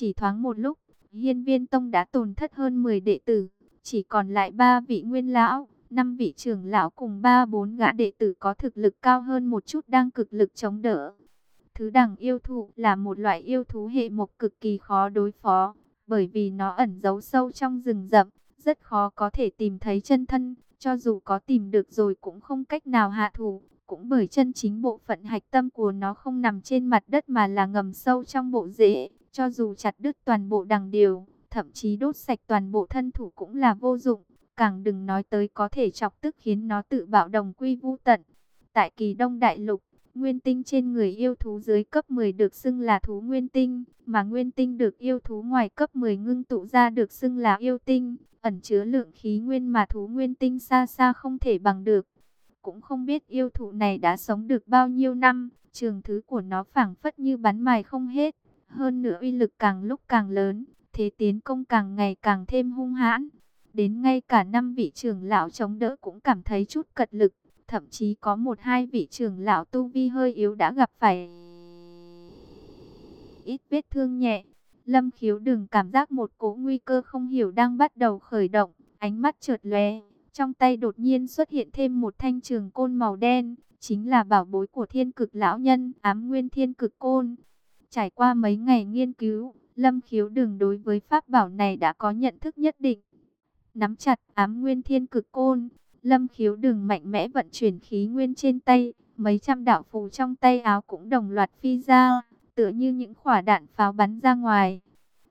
Chỉ thoáng một lúc, hiên viên tông đã tổn thất hơn 10 đệ tử, chỉ còn lại ba vị nguyên lão, năm vị trưởng lão cùng ba bốn gã đệ tử có thực lực cao hơn một chút đang cực lực chống đỡ. Thứ đẳng yêu thụ là một loại yêu thú hệ mộc cực kỳ khó đối phó, bởi vì nó ẩn giấu sâu trong rừng rậm, rất khó có thể tìm thấy chân thân, cho dù có tìm được rồi cũng không cách nào hạ thủ, cũng bởi chân chính bộ phận hạch tâm của nó không nằm trên mặt đất mà là ngầm sâu trong bộ rễ, cho dù chặt đứt toàn bộ đằng điều, thậm chí đốt sạch toàn bộ thân thủ cũng là vô dụng, càng đừng nói tới có thể chọc tức khiến nó tự bạo đồng quy vu tận. Tại kỳ đông đại lục, Nguyên tinh trên người yêu thú dưới cấp 10 được xưng là thú nguyên tinh, mà nguyên tinh được yêu thú ngoài cấp 10 ngưng tụ ra được xưng là yêu tinh, ẩn chứa lượng khí nguyên mà thú nguyên tinh xa xa không thể bằng được. Cũng không biết yêu thú này đã sống được bao nhiêu năm, trường thứ của nó phảng phất như bắn mài không hết, hơn nữa uy lực càng lúc càng lớn, thế tiến công càng ngày càng thêm hung hãn. Đến ngay cả năm vị trưởng lão chống đỡ cũng cảm thấy chút cật lực thậm chí có một hai vị trưởng lão tu vi hơi yếu đã gặp phải ít vết thương nhẹ. Lâm khiếu đừng cảm giác một cỗ nguy cơ không hiểu đang bắt đầu khởi động, ánh mắt chợt lóe, trong tay đột nhiên xuất hiện thêm một thanh trường côn màu đen, chính là bảo bối của thiên cực lão nhân, ám nguyên thiên cực côn. Trải qua mấy ngày nghiên cứu, Lâm khiếu Đường đối với pháp bảo này đã có nhận thức nhất định. Nắm chặt ám nguyên thiên cực côn, Lâm khiếu Đường mạnh mẽ vận chuyển khí nguyên trên tay, mấy trăm đạo phù trong tay áo cũng đồng loạt phi ra, tựa như những quả đạn pháo bắn ra ngoài.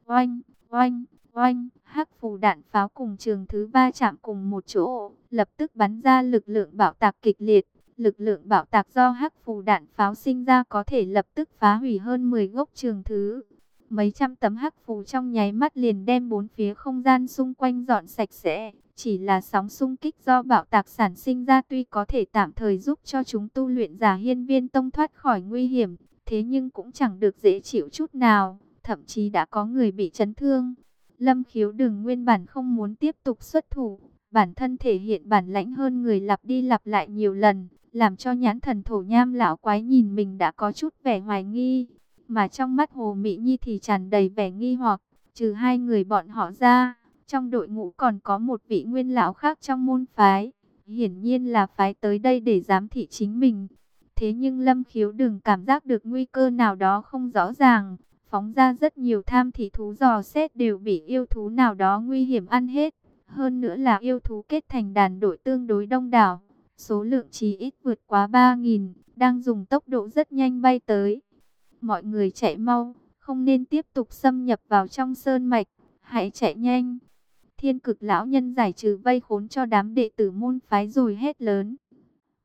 Oanh, oanh, oanh, hắc phù đạn pháo cùng trường thứ ba chạm cùng một chỗ, lập tức bắn ra lực lượng bạo tạc kịch liệt. Lực lượng bạo tạc do hắc phù đạn pháo sinh ra có thể lập tức phá hủy hơn 10 gốc trường thứ. Mấy trăm tấm hắc phù trong nháy mắt liền đem bốn phía không gian xung quanh dọn sạch sẽ, chỉ là sóng xung kích do bạo tạc sản sinh ra tuy có thể tạm thời giúp cho chúng tu luyện giả hiên viên tông thoát khỏi nguy hiểm, thế nhưng cũng chẳng được dễ chịu chút nào, thậm chí đã có người bị chấn thương. Lâm khiếu đừng nguyên bản không muốn tiếp tục xuất thủ, bản thân thể hiện bản lãnh hơn người lặp đi lặp lại nhiều lần, làm cho nhãn thần thổ nham lão quái nhìn mình đã có chút vẻ hoài nghi, mà trong mắt hồ mỹ nhi thì tràn đầy vẻ nghi hoặc, trừ hai người bọn họ ra trong đội ngũ còn có một vị nguyên lão khác trong môn phái, hiển nhiên là phái tới đây để giám thị chính mình. Thế nhưng Lâm Khiếu đừng cảm giác được nguy cơ nào đó không rõ ràng, phóng ra rất nhiều tham thị thú dò xét đều bị yêu thú nào đó nguy hiểm ăn hết. Hơn nữa là yêu thú kết thành đàn đội tương đối đông đảo, số lượng chỉ ít vượt quá 3.000, đang dùng tốc độ rất nhanh bay tới. Mọi người chạy mau, không nên tiếp tục xâm nhập vào trong sơn mạch, hãy chạy nhanh. Thiên cực lão nhân giải trừ vây khốn cho đám đệ tử môn phái rồi hét lớn.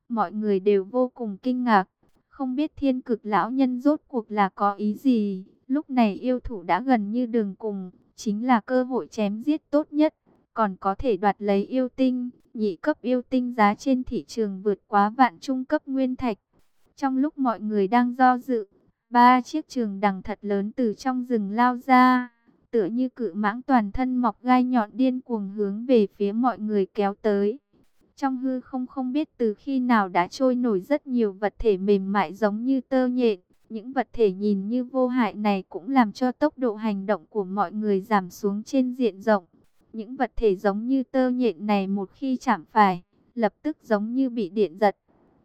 Mọi người đều vô cùng kinh ngạc, không biết thiên cực lão nhân rốt cuộc là có ý gì. Lúc này yêu thủ đã gần như đường cùng, chính là cơ hội chém giết tốt nhất. Còn có thể đoạt lấy yêu tinh, nhị cấp yêu tinh giá trên thị trường vượt quá vạn trung cấp nguyên thạch. Trong lúc mọi người đang do dự, ba chiếc trường đằng thật lớn từ trong rừng lao ra tựa như cự mãng toàn thân mọc gai nhọn điên cuồng hướng về phía mọi người kéo tới. Trong hư không không biết từ khi nào đã trôi nổi rất nhiều vật thể mềm mại giống như tơ nhện. Những vật thể nhìn như vô hại này cũng làm cho tốc độ hành động của mọi người giảm xuống trên diện rộng. Những vật thể giống như tơ nhện này một khi chạm phải, lập tức giống như bị điện giật.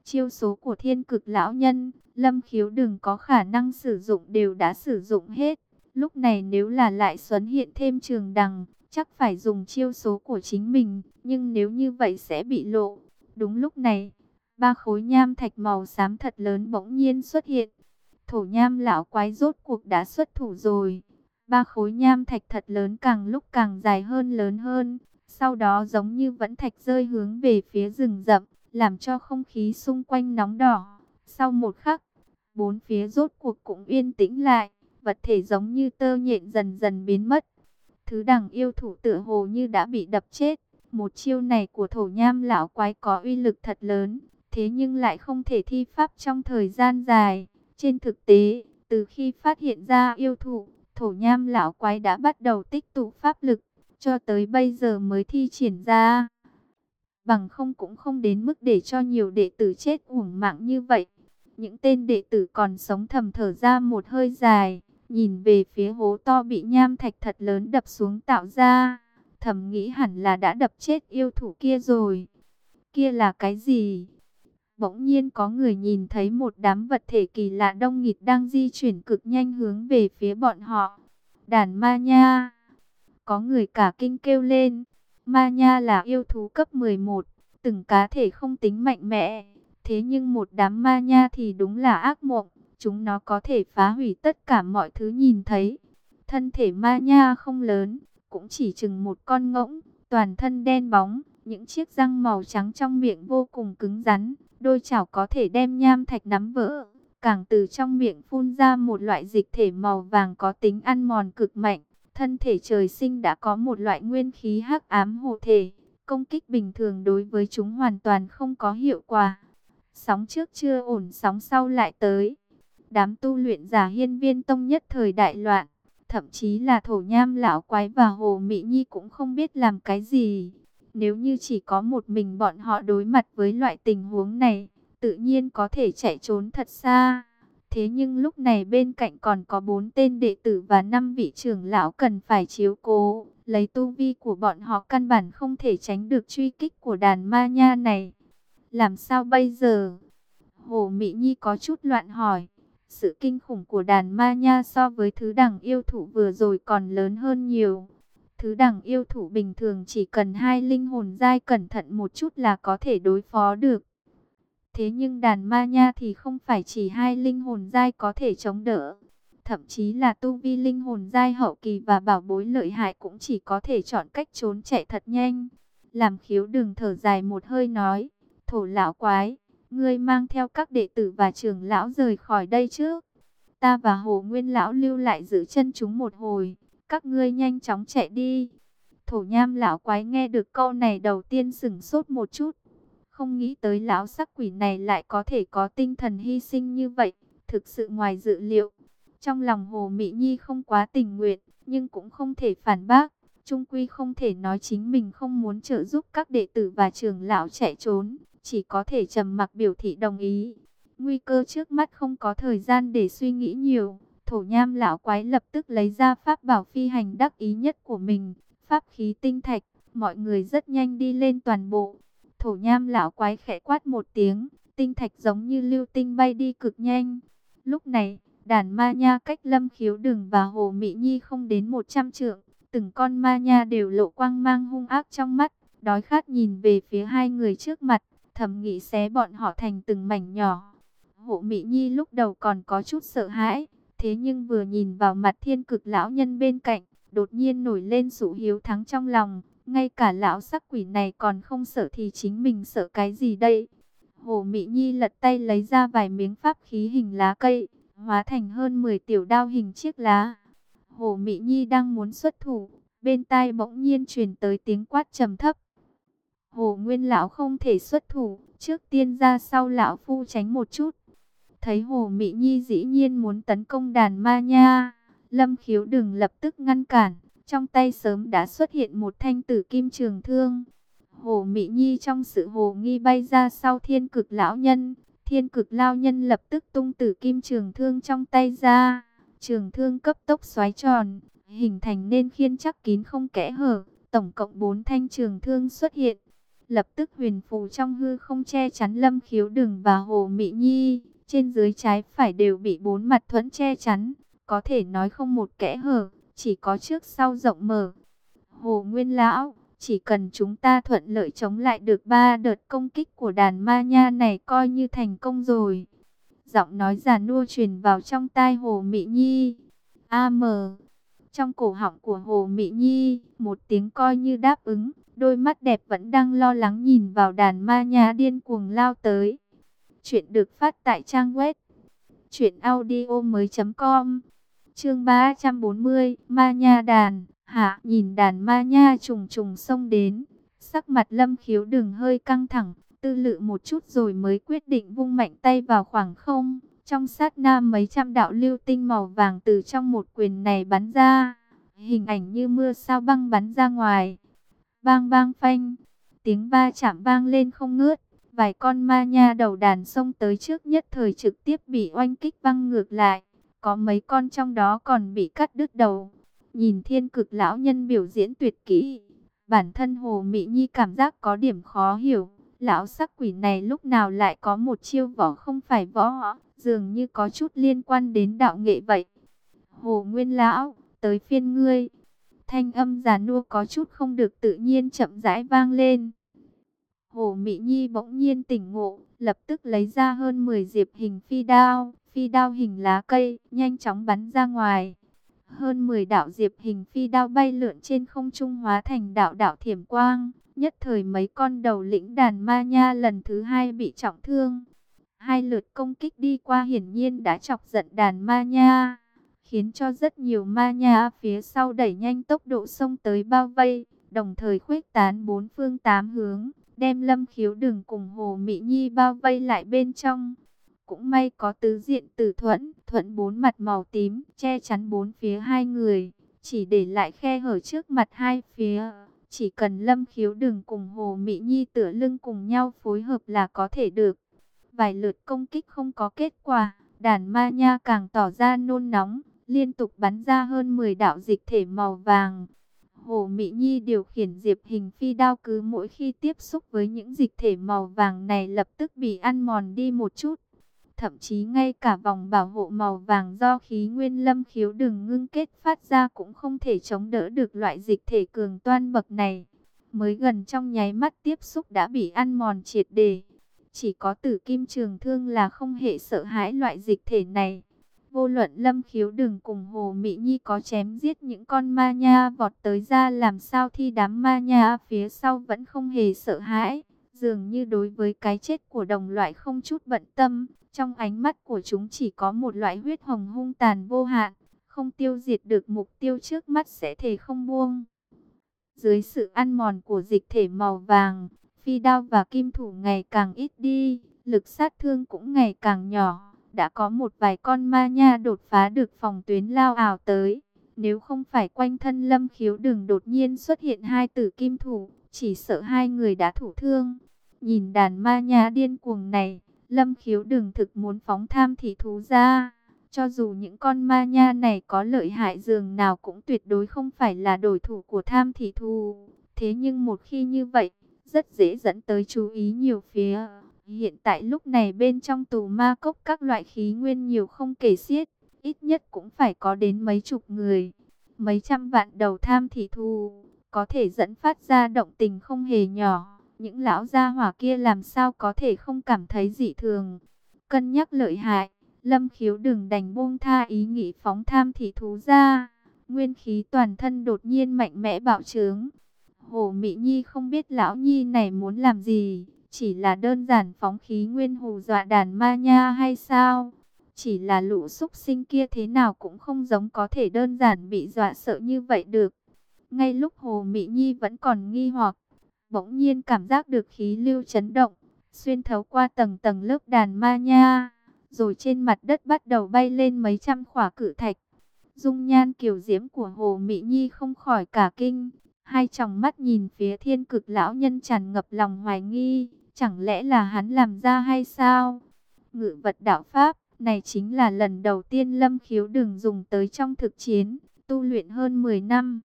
Chiêu số của thiên cực lão nhân, lâm khiếu đừng có khả năng sử dụng đều đã sử dụng hết. Lúc này nếu là lại xuất hiện thêm trường đằng, chắc phải dùng chiêu số của chính mình, nhưng nếu như vậy sẽ bị lộ. Đúng lúc này, ba khối nham thạch màu xám thật lớn bỗng nhiên xuất hiện. Thổ nham lão quái rốt cuộc đã xuất thủ rồi. Ba khối nham thạch thật lớn càng lúc càng dài hơn lớn hơn. Sau đó giống như vẫn thạch rơi hướng về phía rừng rậm, làm cho không khí xung quanh nóng đỏ. Sau một khắc, bốn phía rốt cuộc cũng yên tĩnh lại vật thể giống như tơ nhện dần dần biến mất. Thứ đằng yêu thủ tựa hồ như đã bị đập chết. Một chiêu này của thổ nham lão quái có uy lực thật lớn, thế nhưng lại không thể thi pháp trong thời gian dài. Trên thực tế, từ khi phát hiện ra yêu thủ, thổ nham lão quái đã bắt đầu tích tụ pháp lực, cho tới bây giờ mới thi triển ra. Bằng không cũng không đến mức để cho nhiều đệ tử chết uổng mạng như vậy. Những tên đệ tử còn sống thầm thở ra một hơi dài, nhìn về phía hố to bị nham thạch thật lớn đập xuống tạo ra, thầm nghĩ hẳn là đã đập chết yêu thủ kia rồi. Kia là cái gì? Bỗng nhiên có người nhìn thấy một đám vật thể kỳ lạ đông nghịt đang di chuyển cực nhanh hướng về phía bọn họ. Đàn ma nha. Có người cả kinh kêu lên. Ma nha là yêu thú cấp 11. Từng cá thể không tính mạnh mẽ. Thế nhưng một đám ma nha thì đúng là ác mộng. Chúng nó có thể phá hủy tất cả mọi thứ nhìn thấy. Thân thể ma nha không lớn. Cũng chỉ chừng một con ngỗng. Toàn thân đen bóng. Những chiếc răng màu trắng trong miệng vô cùng cứng rắn. Đôi chảo có thể đem nham thạch nắm vỡ. Càng từ trong miệng phun ra một loại dịch thể màu vàng có tính ăn mòn cực mạnh. Thân thể trời sinh đã có một loại nguyên khí hắc ám hộ thể. Công kích bình thường đối với chúng hoàn toàn không có hiệu quả. Sóng trước chưa ổn, sóng sau lại tới. Đám tu luyện giả hiên viên tông nhất thời đại loạn. Thậm chí là thổ nham lão quái và hồ mỹ nhi cũng không biết làm cái gì. Nếu như chỉ có một mình bọn họ đối mặt với loại tình huống này, tự nhiên có thể chạy trốn thật xa. Thế nhưng lúc này bên cạnh còn có bốn tên đệ tử và năm vị trưởng lão cần phải chiếu cố. Lấy tu vi của bọn họ căn bản không thể tránh được truy kích của đàn ma nha này. Làm sao bây giờ? Hồ Mỹ Nhi có chút loạn hỏi. Sự kinh khủng của đàn ma nha so với thứ đẳng yêu thụ vừa rồi còn lớn hơn nhiều. Thứ đẳng yêu thủ bình thường chỉ cần hai linh hồn dai cẩn thận một chút là có thể đối phó được. Thế nhưng đàn ma nha thì không phải chỉ hai linh hồn dai có thể chống đỡ. Thậm chí là tu vi linh hồn dai hậu kỳ và bảo bối lợi hại cũng chỉ có thể chọn cách trốn chạy thật nhanh. Làm khiếu đường thở dài một hơi nói. Thổ lão quái, ngươi mang theo các đệ tử và trưởng lão rời khỏi đây trước. Ta và hồ nguyên lão lưu lại giữ chân chúng một hồi các ngươi nhanh chóng chạy đi. Thổ nham lão quái nghe được câu này đầu tiên sửng sốt một chút. Không nghĩ tới lão sắc quỷ này lại có thể có tinh thần hy sinh như vậy, thực sự ngoài dự liệu. Trong lòng Hồ Mỹ Nhi không quá tình nguyện, nhưng cũng không thể phản bác. Trung Quy không thể nói chính mình không muốn trợ giúp các đệ tử và trường lão chạy trốn, chỉ có thể trầm mặc biểu thị đồng ý. Nguy cơ trước mắt không có thời gian để suy nghĩ nhiều, Thổ nham lão quái lập tức lấy ra pháp bảo phi hành đắc ý nhất của mình, pháp khí tinh thạch, mọi người rất nhanh đi lên toàn bộ. Thổ nham lão quái khẽ quát một tiếng, tinh thạch giống như lưu tinh bay đi cực nhanh. Lúc này, đàn ma nha cách lâm khiếu đường và hồ mỹ nhi không đến 100 trượng, từng con ma nha đều lộ quang mang hung ác trong mắt, đói khát nhìn về phía hai người trước mặt, thầm nghĩ xé bọn họ thành từng mảnh nhỏ. Hồ mỹ nhi lúc đầu còn có chút sợ hãi, Thế nhưng vừa nhìn vào mặt thiên cực lão nhân bên cạnh, đột nhiên nổi lên sự hiếu thắng trong lòng. Ngay cả lão sắc quỷ này còn không sợ thì chính mình sợ cái gì đây? Hồ Mỹ Nhi lật tay lấy ra vài miếng pháp khí hình lá cây, hóa thành hơn 10 tiểu đao hình chiếc lá. Hồ Mỹ Nhi đang muốn xuất thủ, bên tai bỗng nhiên truyền tới tiếng quát trầm thấp. Hồ Nguyên lão không thể xuất thủ, trước tiên ra sau lão phu tránh một chút. Thấy Hồ Mỹ Nhi dĩ nhiên muốn tấn công đàn ma nha, Lâm Khiếu đừng lập tức ngăn cản, trong tay sớm đã xuất hiện một thanh tử kim trường thương. Hồ Mỹ Nhi trong sự hồ nghi bay ra sau thiên cực lão nhân, thiên cực lao nhân lập tức tung tử kim trường thương trong tay ra. Trường thương cấp tốc xoáy tròn, hình thành nên khiên chắc kín không kẽ hở, tổng cộng 4 thanh trường thương xuất hiện. Lập tức huyền phù trong hư không che chắn lâm khiếu đừng và hồ Mỹ Nhi, trên dưới trái phải đều bị bốn mặt thuẫn che chắn, có thể nói không một kẽ hở, chỉ có trước sau rộng mở. Hồ Nguyên Lão, chỉ cần chúng ta thuận lợi chống lại được ba đợt công kích của đàn ma nha này coi như thành công rồi. Giọng nói già nua truyền vào trong tai Hồ Mỹ Nhi. A.M. Trong cổ họng của Hồ Mỹ Nhi, một tiếng coi như đáp ứng, đôi mắt đẹp vẫn đang lo lắng nhìn vào đàn ma nha điên cuồng lao tới. Chuyện được phát tại trang web truyệnaudiomoi.com. Chương 340, Ma Nha đàn. Hạ, nhìn đàn ma nha trùng trùng xông đến, sắc mặt Lâm Khiếu đừng hơi căng thẳng, tư lự một chút rồi mới quyết định vung mạnh tay vào khoảng không. Trong sát na mấy trăm đạo lưu tinh màu vàng từ trong một quyền này bắn ra, hình ảnh như mưa sao băng bắn ra ngoài. Bang bang phanh, tiếng ba chạm vang lên không ngớt. Vài con ma nha đầu đàn sông tới trước nhất thời trực tiếp bị oanh kích văng ngược lại. có mấy con trong đó còn bị cắt đứt đầu. Nhìn thiên cực lão nhân biểu diễn tuyệt kỹ, bản thân Hồ Mỹ Nhi cảm giác có điểm khó hiểu. Lão sắc quỷ này lúc nào lại có một chiêu võ không phải võ, dường như có chút liên quan đến đạo nghệ vậy. Hồ Nguyên Lão, tới phiên ngươi. Thanh âm già nua có chút không được tự nhiên chậm rãi vang lên. Hồ Mỹ Nhi bỗng nhiên tỉnh ngộ, lập tức lấy ra hơn 10 diệp hình phi đao, phi đao hình lá cây, nhanh chóng bắn ra ngoài. Hơn 10 đạo diệp hình phi đao bay lượn trên không trung hóa thành đạo đạo thiểm quang, nhất thời mấy con đầu lĩnh đàn ma nha lần thứ hai bị trọng thương. Hai lượt công kích đi qua hiển nhiên đã chọc giận đàn ma nha, khiến cho rất nhiều ma nha phía sau đẩy nhanh tốc độ xông tới bao vây, đồng thời khuếch tán bốn phương tám hướng đem lâm khiếu đừng cùng Hồ Mỹ Nhi bao vây lại bên trong. Cũng may có tứ diện tử thuẫn, thuẫn bốn mặt màu tím, che chắn bốn phía hai người, chỉ để lại khe hở trước mặt hai phía. Chỉ cần lâm khiếu đừng cùng Hồ Mỹ Nhi tựa lưng cùng nhau phối hợp là có thể được. Vài lượt công kích không có kết quả, đàn ma nha càng tỏ ra nôn nóng, liên tục bắn ra hơn 10 đạo dịch thể màu vàng. Hồ Mỹ Nhi điều khiển diệp hình phi đao cứ mỗi khi tiếp xúc với những dịch thể màu vàng này lập tức bị ăn mòn đi một chút. Thậm chí ngay cả vòng bảo hộ màu vàng do khí nguyên lâm khiếu đừng ngưng kết phát ra cũng không thể chống đỡ được loại dịch thể cường toan bậc này. Mới gần trong nháy mắt tiếp xúc đã bị ăn mòn triệt đề. Chỉ có tử kim trường thương là không hề sợ hãi loại dịch thể này. Vô luận lâm khiếu đừng cùng Hồ Mỹ Nhi có chém giết những con ma nha vọt tới ra làm sao thì đám ma nha phía sau vẫn không hề sợ hãi. Dường như đối với cái chết của đồng loại không chút bận tâm, trong ánh mắt của chúng chỉ có một loại huyết hồng hung tàn vô hạn, không tiêu diệt được mục tiêu trước mắt sẽ thể không buông. Dưới sự ăn mòn của dịch thể màu vàng, phi đao và kim thủ ngày càng ít đi, lực sát thương cũng ngày càng nhỏ đã có một vài con ma nha đột phá được phòng tuyến lao ảo tới. Nếu không phải quanh thân lâm khiếu đường đột nhiên xuất hiện hai tử kim thủ, chỉ sợ hai người đã thủ thương. Nhìn đàn ma nha điên cuồng này, lâm khiếu đường thực muốn phóng tham thị thú ra. Cho dù những con ma nha này có lợi hại dường nào cũng tuyệt đối không phải là đối thủ của tham thị thú. Thế nhưng một khi như vậy, rất dễ dẫn tới chú ý nhiều phía. Hiện tại lúc này bên trong tù ma cốc các loại khí nguyên nhiều không kể xiết, ít nhất cũng phải có đến mấy chục người, mấy trăm vạn đầu tham thị thu, có thể dẫn phát ra động tình không hề nhỏ. Những lão gia hỏa kia làm sao có thể không cảm thấy dị thường. Cân nhắc lợi hại, lâm khiếu đừng đành buông tha ý nghĩ phóng tham thị thú ra. Nguyên khí toàn thân đột nhiên mạnh mẽ bạo trướng. Hồ Mỹ Nhi không biết lão Nhi này muốn làm gì chỉ là đơn giản phóng khí nguyên hù dọa đàn ma nha hay sao? Chỉ là lũ xúc sinh kia thế nào cũng không giống có thể đơn giản bị dọa sợ như vậy được. Ngay lúc Hồ Mỹ Nhi vẫn còn nghi hoặc, bỗng nhiên cảm giác được khí lưu chấn động, xuyên thấu qua tầng tầng lớp đàn ma nha, rồi trên mặt đất bắt đầu bay lên mấy trăm khỏa cự thạch. Dung nhan kiều diễm của Hồ Mỹ Nhi không khỏi cả kinh, hai tròng mắt nhìn phía thiên cực lão nhân tràn ngập lòng hoài nghi. Chẳng lẽ là hắn làm ra hay sao? Ngự vật đạo Pháp, này chính là lần đầu tiên Lâm Khiếu Đừng dùng tới trong thực chiến, tu luyện hơn 10 năm.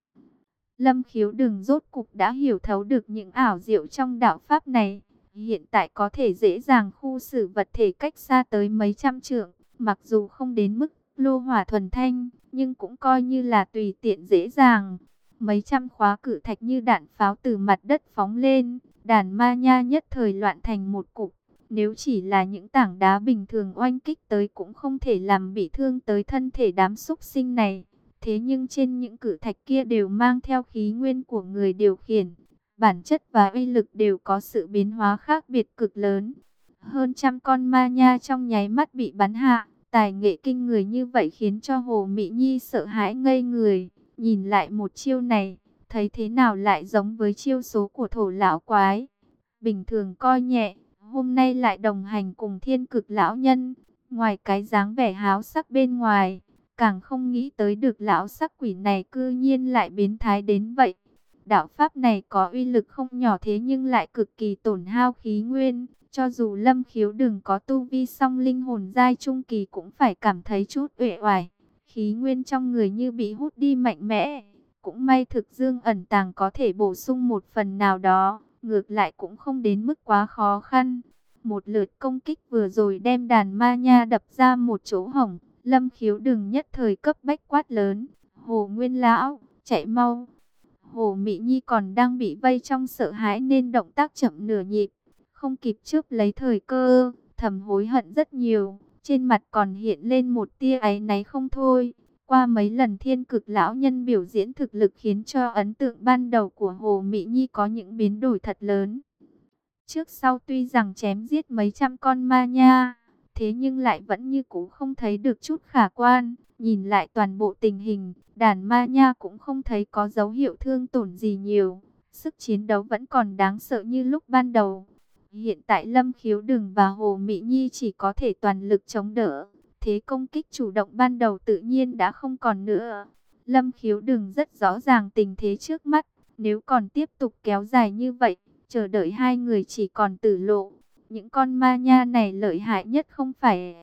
Lâm Khiếu Đừng rốt cục đã hiểu thấu được những ảo diệu trong đạo Pháp này. Hiện tại có thể dễ dàng khu xử vật thể cách xa tới mấy trăm trượng, mặc dù không đến mức lô hỏa thuần thanh, nhưng cũng coi như là tùy tiện dễ dàng. Mấy trăm khóa cử thạch như đạn pháo từ mặt đất phóng lên, Đàn ma nha nhất thời loạn thành một cục. Nếu chỉ là những tảng đá bình thường oanh kích tới cũng không thể làm bị thương tới thân thể đám súc sinh này. Thế nhưng trên những cử thạch kia đều mang theo khí nguyên của người điều khiển. Bản chất và uy lực đều có sự biến hóa khác biệt cực lớn. Hơn trăm con ma nha trong nháy mắt bị bắn hạ. Tài nghệ kinh người như vậy khiến cho Hồ Mỹ Nhi sợ hãi ngây người. Nhìn lại một chiêu này, thấy thế nào lại giống với chiêu số của thổ lão quái. Bình thường coi nhẹ, hôm nay lại đồng hành cùng thiên cực lão nhân, ngoài cái dáng vẻ háo sắc bên ngoài, càng không nghĩ tới được lão sắc quỷ này cư nhiên lại biến thái đến vậy. Đạo pháp này có uy lực không nhỏ thế nhưng lại cực kỳ tổn hao khí nguyên, Cho dù lâm khiếu đừng có tu vi song linh hồn giai trung kỳ cũng phải cảm thấy chút uể oải. Khí nguyên trong người như bị hút đi mạnh mẽ. Cũng may thực dương ẩn tàng có thể bổ sung một phần nào đó. Ngược lại cũng không đến mức quá khó khăn. Một lượt công kích vừa rồi đem đàn ma nha đập ra một chỗ hỏng. Lâm khiếu đừng nhất thời cấp bách quát lớn. Hồ Nguyên Lão, chạy mau. Hồ Mỹ Nhi còn đang bị vây trong sợ hãi nên động tác chậm nửa nhịp. Không kịp trước lấy thời cơ, thầm hối hận rất nhiều. Trên mặt còn hiện lên một tia áy náy không thôi. Qua mấy lần thiên cực lão nhân biểu diễn thực lực khiến cho ấn tượng ban đầu của Hồ Mỹ Nhi có những biến đổi thật lớn. Trước sau tuy rằng chém giết mấy trăm con ma nha, thế nhưng lại vẫn như cũ không thấy được chút khả quan. Nhìn lại toàn bộ tình hình, đàn ma nha cũng không thấy có dấu hiệu thương tổn gì nhiều. Sức chiến đấu vẫn còn đáng sợ như lúc ban đầu. Hiện tại Lâm Khiếu Đừng và Hồ Mỹ Nhi chỉ có thể toàn lực chống đỡ. Thế công kích chủ động ban đầu tự nhiên đã không còn nữa. Lâm Khiếu Đừng rất rõ ràng tình thế trước mắt. Nếu còn tiếp tục kéo dài như vậy, chờ đợi hai người chỉ còn tử lộ. Những con ma nha này lợi hại nhất không phải...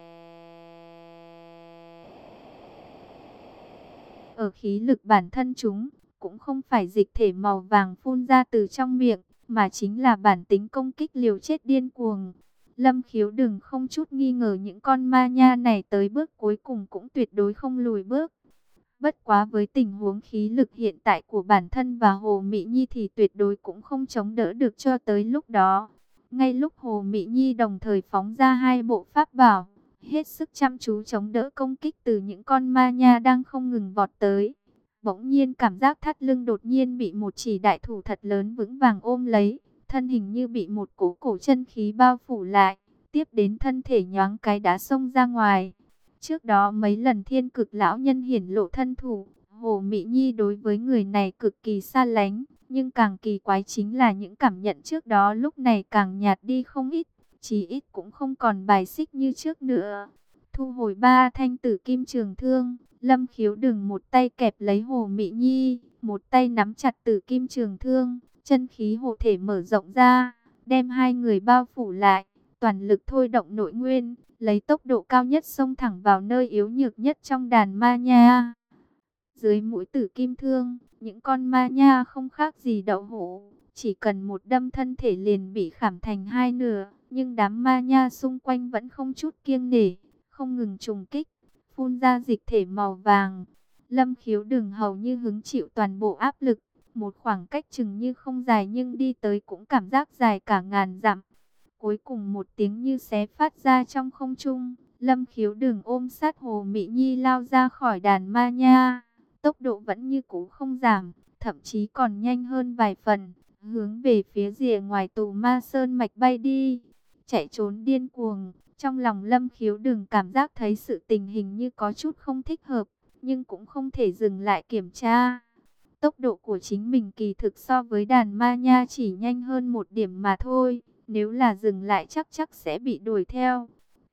Ở khí lực bản thân chúng, cũng không phải dịch thể màu vàng phun ra từ trong miệng, mà chính là bản tính công kích liều chết điên cuồng. Lâm khiếu đừng không chút nghi ngờ những con ma nha này tới bước cuối cùng cũng tuyệt đối không lùi bước. Bất quá với tình huống khí lực hiện tại của bản thân và Hồ Mỹ Nhi thì tuyệt đối cũng không chống đỡ được cho tới lúc đó. Ngay lúc Hồ Mỹ Nhi đồng thời phóng ra hai bộ pháp bảo, hết sức chăm chú chống đỡ công kích từ những con ma nha đang không ngừng vọt tới. Bỗng nhiên cảm giác thắt lưng đột nhiên bị một chỉ đại thủ thật lớn vững vàng ôm lấy, thân hình như bị một cố cổ chân khí bao phủ lại, tiếp đến thân thể nhoáng cái đá xông ra ngoài. Trước đó mấy lần thiên cực lão nhân hiển lộ thân thủ, Hồ Mỹ Nhi đối với người này cực kỳ xa lánh, nhưng càng kỳ quái chính là những cảm nhận trước đó lúc này càng nhạt đi không ít, chỉ ít cũng không còn bài xích như trước nữa. Thu hồi ba thanh tử kim trường thương, Lâm khiếu đừng một tay kẹp lấy Hồ Mỹ Nhi, một tay nắm chặt tử kim trường thương, chân khí hộ thể mở rộng ra, đem hai người bao phủ lại, toàn lực thôi động nội nguyên, lấy tốc độ cao nhất xông thẳng vào nơi yếu nhược nhất trong đàn ma nha. Dưới mũi tử kim thương, những con ma nha không khác gì đậu hũ, chỉ cần một đâm thân thể liền bị khảm thành hai nửa, nhưng đám ma nha xung quanh vẫn không chút kiêng nể, không ngừng trùng kích phun ra dịch thể màu vàng. Lâm khiếu đừng hầu như hứng chịu toàn bộ áp lực. Một khoảng cách chừng như không dài nhưng đi tới cũng cảm giác dài cả ngàn dặm. Cuối cùng một tiếng như xé phát ra trong không trung. Lâm khiếu đừng ôm sát hồ Mỹ Nhi lao ra khỏi đàn ma nha. Tốc độ vẫn như cũ không giảm, thậm chí còn nhanh hơn vài phần. Hướng về phía rìa ngoài tù ma sơn mạch bay đi. Chạy trốn điên cuồng, trong lòng lâm khiếu đừng cảm giác thấy sự tình hình như có chút không thích hợp, nhưng cũng không thể dừng lại kiểm tra. Tốc độ của chính mình kỳ thực so với đàn ma nha chỉ nhanh hơn một điểm mà thôi, nếu là dừng lại chắc chắc sẽ bị đuổi theo.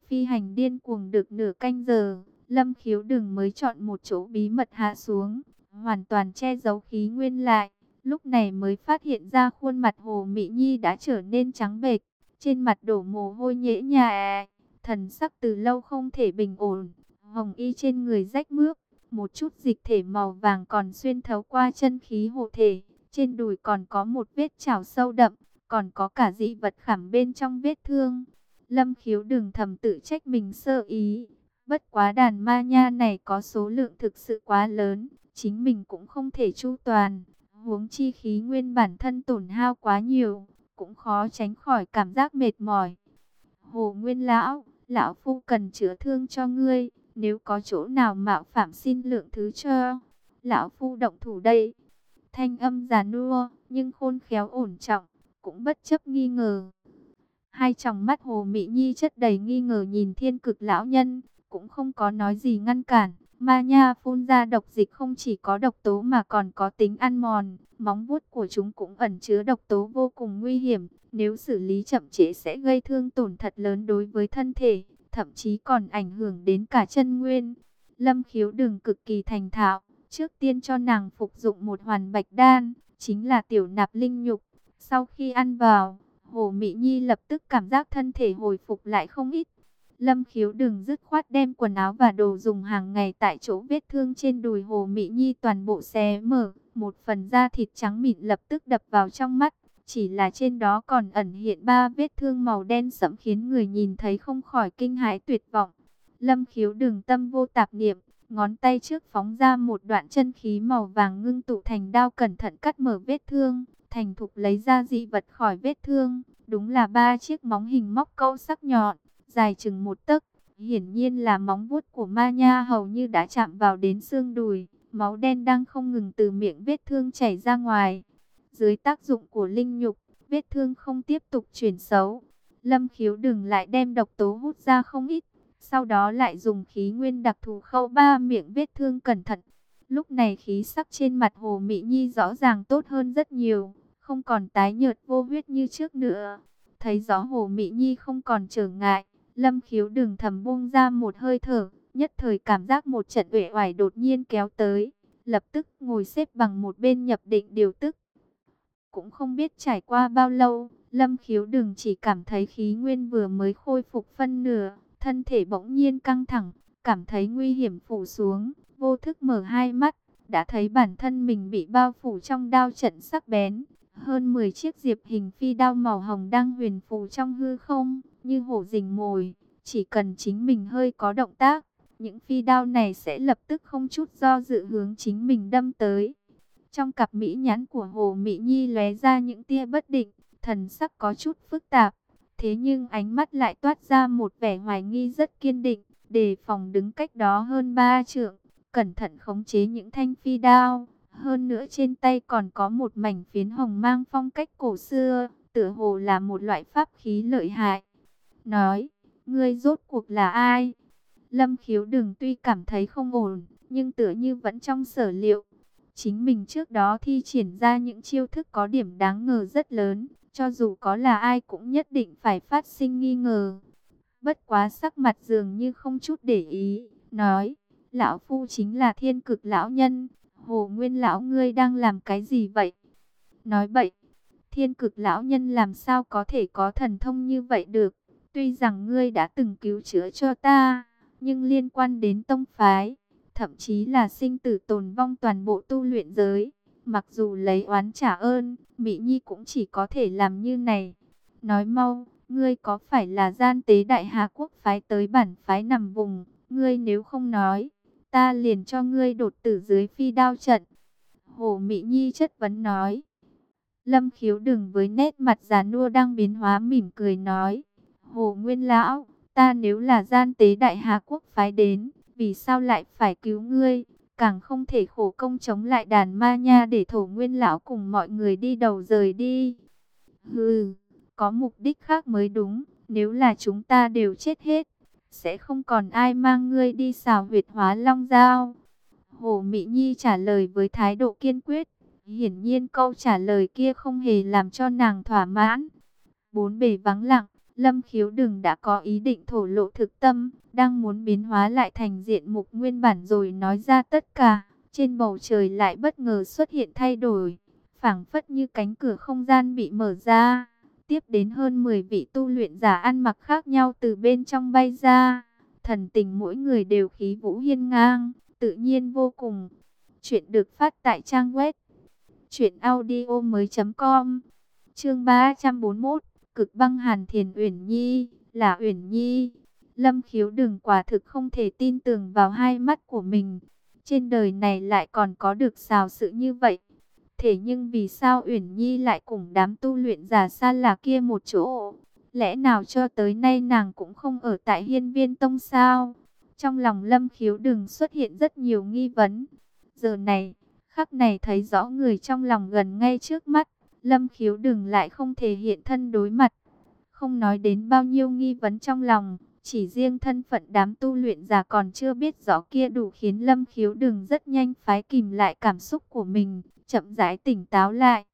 Phi hành điên cuồng được nửa canh giờ, lâm khiếu đừng mới chọn một chỗ bí mật hạ xuống, hoàn toàn che giấu khí nguyên lại. Lúc này mới phát hiện ra khuôn mặt Hồ Mỹ Nhi đã trở nên trắng bệch, trên mặt đổ mồ hôi nhễ nhại thần sắc từ lâu không thể bình ổn, hồng y trên người rách mướp, một chút dịch thể màu vàng còn xuyên thấu qua chân khí hộ thể, trên đùi còn có một vết chảo sâu đậm, còn có cả dị vật khảm bên trong vết thương. Lâm khiếu đừng thầm tự trách mình sơ ý, bất quá đàn ma nha này có số lượng thực sự quá lớn, chính mình cũng không thể chu toàn, huống chi khí nguyên bản thân tổn hao quá nhiều, cũng khó tránh khỏi cảm giác mệt mỏi. Hồ Nguyên Lão lão phu cần chữa thương cho ngươi, nếu có chỗ nào mạo phạm xin lượng thứ cho. Lão phu động thủ đây. Thanh âm già nua, nhưng khôn khéo ổn trọng, cũng bất chấp nghi ngờ. Hai tròng mắt Hồ Mỹ Nhi chất đầy nghi ngờ nhìn thiên cực lão nhân, cũng không có nói gì ngăn cản. Ma nha phun ra độc dịch không chỉ có độc tố mà còn có tính ăn mòn, móng vuốt của chúng cũng ẩn chứa độc tố vô cùng nguy hiểm, nếu xử lý chậm trễ sẽ gây thương tổn thật lớn đối với thân thể, thậm chí còn ảnh hưởng đến cả chân nguyên. Lâm khiếu đừng cực kỳ thành thạo, trước tiên cho nàng phục dụng một hoàn bạch đan, chính là tiểu nạp linh nhục. Sau khi ăn vào, Hồ Mỹ Nhi lập tức cảm giác thân thể hồi phục lại không ít. Lâm khiếu đừng dứt khoát đem quần áo và đồ dùng hàng ngày tại chỗ vết thương trên đùi Hồ Mỹ Nhi toàn bộ xé mở. Một phần da thịt trắng mịn lập tức đập vào trong mắt. Chỉ là trên đó còn ẩn hiện ba vết thương màu đen sẫm khiến người nhìn thấy không khỏi kinh hãi tuyệt vọng. Lâm khiếu đừng tâm vô tạp niệm, ngón tay trước phóng ra một đoạn chân khí màu vàng ngưng tụ thành đao cẩn thận cắt mở vết thương, thành thục lấy ra dị vật khỏi vết thương, đúng là ba chiếc móng hình móc câu sắc nhọn, dài chừng một tấc, hiển nhiên là móng vuốt của ma nha hầu như đã chạm vào đến xương đùi, máu đen đang không ngừng từ miệng vết thương chảy ra ngoài. Dưới tác dụng của linh nhục, vết thương không tiếp tục chuyển xấu. Lâm khiếu đừng lại đem độc tố hút ra không ít, sau đó lại dùng khí nguyên đặc thù khâu ba miệng vết thương cẩn thận. Lúc này khí sắc trên mặt Hồ Mỹ Nhi rõ ràng tốt hơn rất nhiều, không còn tái nhợt vô huyết như trước nữa. Thấy rõ Hồ Mỹ Nhi không còn trở ngại, Lâm khiếu đừng thầm buông ra một hơi thở, nhất thời cảm giác một trận uể oải đột nhiên kéo tới, lập tức ngồi xếp bằng một bên nhập định điều tức. Cũng không biết trải qua bao lâu, Lâm khiếu đừng chỉ cảm thấy khí nguyên vừa mới khôi phục phân nửa, thân thể bỗng nhiên căng thẳng, cảm thấy nguy hiểm phủ xuống, vô thức mở hai mắt, đã thấy bản thân mình bị bao phủ trong đao trận sắc bén. Hơn 10 chiếc diệp hình phi đao màu hồng đang huyền phù trong hư không, như hổ rình mồi, chỉ cần chính mình hơi có động tác, những phi đao này sẽ lập tức không chút do dự hướng chính mình đâm tới. Trong cặp mỹ nhãn của Hồ Mỹ Nhi lóe ra những tia bất định, thần sắc có chút phức tạp. Thế nhưng ánh mắt lại toát ra một vẻ hoài nghi rất kiên định, đề phòng đứng cách đó hơn ba trượng, cẩn thận khống chế những thanh phi đao. Hơn nữa trên tay còn có một mảnh phiến hồng mang phong cách cổ xưa, tựa hồ là một loại pháp khí lợi hại. Nói, ngươi rốt cuộc là ai? Lâm khiếu đừng tuy cảm thấy không ổn, nhưng tựa như vẫn trong sở liệu. Chính mình trước đó thi triển ra những chiêu thức có điểm đáng ngờ rất lớn, cho dù có là ai cũng nhất định phải phát sinh nghi ngờ. Bất quá sắc mặt dường như không chút để ý, nói, lão phu chính là thiên cực lão nhân, hồ nguyên lão ngươi đang làm cái gì vậy? Nói vậy, thiên cực lão nhân làm sao có thể có thần thông như vậy được? Tuy rằng ngươi đã từng cứu chữa cho ta, nhưng liên quan đến tông phái, thậm chí là sinh tử tồn vong toàn bộ tu luyện giới. Mặc dù lấy oán trả ơn, Mỹ Nhi cũng chỉ có thể làm như này. Nói mau, ngươi có phải là gian tế đại Hà Quốc phái tới bản phái nằm vùng? Ngươi nếu không nói, ta liền cho ngươi đột tử dưới phi đao trận. Hồ Mỹ Nhi chất vấn nói. Lâm khiếu đừng với nét mặt già nua đang biến hóa mỉm cười nói. Hồ Nguyên Lão, ta nếu là gian tế đại Hà Quốc phái đến, vì sao lại phải cứu ngươi? càng không thể khổ công chống lại đàn ma nha để thổ nguyên lão cùng mọi người đi đầu rời đi. Hừ, có mục đích khác mới đúng, nếu là chúng ta đều chết hết, sẽ không còn ai mang ngươi đi xào huyệt hóa long dao. Hồ Mỹ Nhi trả lời với thái độ kiên quyết, hiển nhiên câu trả lời kia không hề làm cho nàng thỏa mãn. Bốn bề vắng lặng, Lâm khiếu đừng đã có ý định thổ lộ thực tâm, đang muốn biến hóa lại thành diện mục nguyên bản rồi nói ra tất cả. Trên bầu trời lại bất ngờ xuất hiện thay đổi, phảng phất như cánh cửa không gian bị mở ra. Tiếp đến hơn 10 vị tu luyện giả ăn mặc khác nhau từ bên trong bay ra. Thần tình mỗi người đều khí vũ hiên ngang, tự nhiên vô cùng. Chuyện được phát tại trang web chuyện audio mới.com Chương 341 cực băng hàn thiền Uyển Nhi, là Uyển Nhi. Lâm khiếu đừng quả thực không thể tin tưởng vào hai mắt của mình. Trên đời này lại còn có được xào sự như vậy. Thế nhưng vì sao Uyển Nhi lại cùng đám tu luyện giả xa là kia một chỗ? Lẽ nào cho tới nay nàng cũng không ở tại hiên viên tông sao? Trong lòng lâm khiếu đừng xuất hiện rất nhiều nghi vấn. Giờ này, khắc này thấy rõ người trong lòng gần ngay trước mắt. Lâm khiếu đừng lại không thể hiện thân đối mặt. Không nói đến bao nhiêu nghi vấn trong lòng, chỉ riêng thân phận đám tu luyện giả còn chưa biết rõ kia đủ khiến Lâm khiếu đừng rất nhanh phái kìm lại cảm xúc của mình, chậm rãi tỉnh táo lại.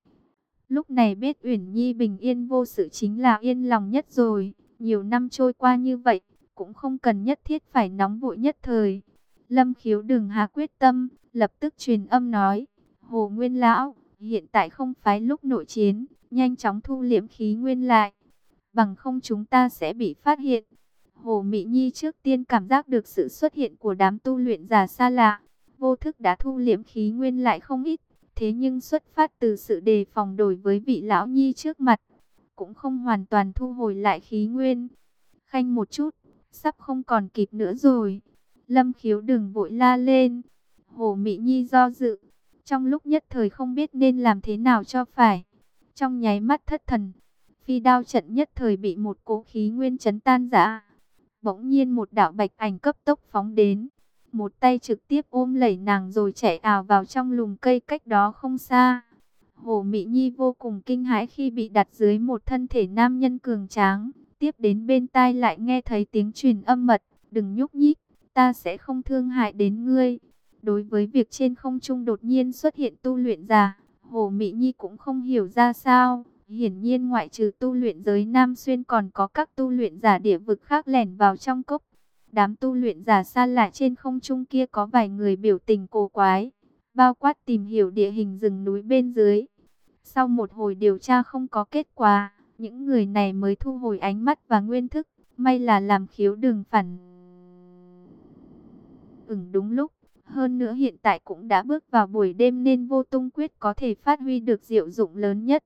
Lúc này biết Uyển Nhi bình yên vô sự chính là yên lòng nhất rồi, nhiều năm trôi qua như vậy, cũng không cần nhất thiết phải nóng vội nhất thời. Lâm khiếu đừng hà quyết tâm, lập tức truyền âm nói, Hồ Nguyên Lão, Hiện tại không phải lúc nội chiến, nhanh chóng thu liễm khí nguyên lại. Bằng không chúng ta sẽ bị phát hiện. Hồ Mỹ Nhi trước tiên cảm giác được sự xuất hiện của đám tu luyện giả xa lạ. Vô thức đã thu liễm khí nguyên lại không ít. Thế nhưng xuất phát từ sự đề phòng đổi với vị lão nhi trước mặt. Cũng không hoàn toàn thu hồi lại khí nguyên. Khanh một chút, sắp không còn kịp nữa rồi. Lâm khiếu đừng vội la lên. Hồ Mỹ Nhi do dự. Trong lúc nhất thời không biết nên làm thế nào cho phải. Trong nháy mắt thất thần. Phi đao trận nhất thời bị một cỗ khí nguyên chấn tan rã. Bỗng nhiên một đạo bạch ảnh cấp tốc phóng đến. Một tay trực tiếp ôm lẩy nàng rồi chạy ào vào trong lùm cây cách đó không xa. Hồ Mỹ Nhi vô cùng kinh hãi khi bị đặt dưới một thân thể nam nhân cường tráng. Tiếp đến bên tai lại nghe thấy tiếng truyền âm mật. Đừng nhúc nhích, ta sẽ không thương hại đến ngươi. Đối với việc trên không trung đột nhiên xuất hiện tu luyện giả, Hồ Mỹ Nhi cũng không hiểu ra sao. Hiển nhiên ngoại trừ tu luyện giới Nam Xuyên còn có các tu luyện giả địa vực khác lẻn vào trong cốc. Đám tu luyện giả xa lạ trên không trung kia có vài người biểu tình cổ quái, bao quát tìm hiểu địa hình rừng núi bên dưới. Sau một hồi điều tra không có kết quả, những người này mới thu hồi ánh mắt và nguyên thức, may là làm khiếu đường phản. Ừm đúng lúc, hơn nữa hiện tại cũng đã bước vào buổi đêm nên vô tung quyết có thể phát huy được diệu dụng lớn nhất.